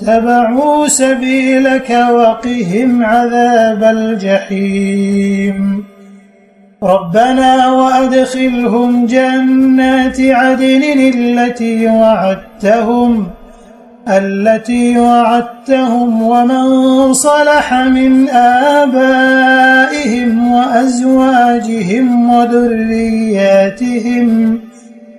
اتبعوا سبيلك وقهم عذاب الجحيم. ربنا وأدخلهم جنات عدن التي وعدتهم التي وعدتهم ومن صلح من آبائهم وأزواجهم وذرياتهم.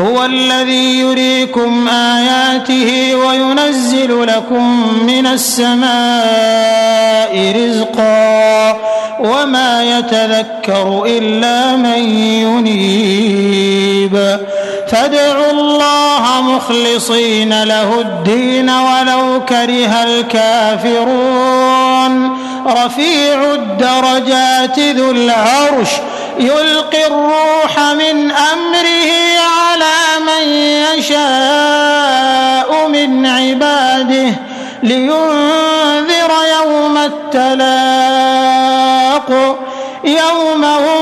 هو الذي يريكم آياته وينزل لكم من السماء رزقا وما يتذكر إلا من ينيب. فادعوا الله مخلصين له الدين ولو كره الكافرون. رفيع الدرجات ذو العرش يلقي الروح من أمره على من يشاء من عباده لينذر يوم التلاق يوم هو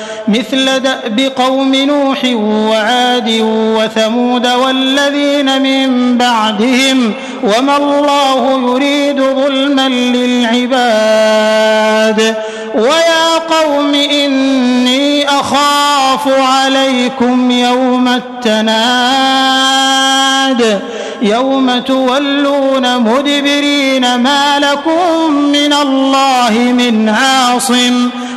مثل دأب قوم نوح وعاد وثمود والذين من بعدهم وما الله يريد ظلما للعباد ويا قوم إني أخاف عليكم يوم التناد يوم تولون مدبرين ما لكم من الله من عاصم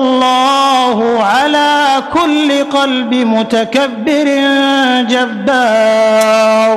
الله على كل قلب متكبر جبار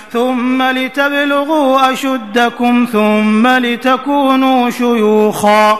ثم لتبلغوا أشدكم ثم لتكونوا شيوخا.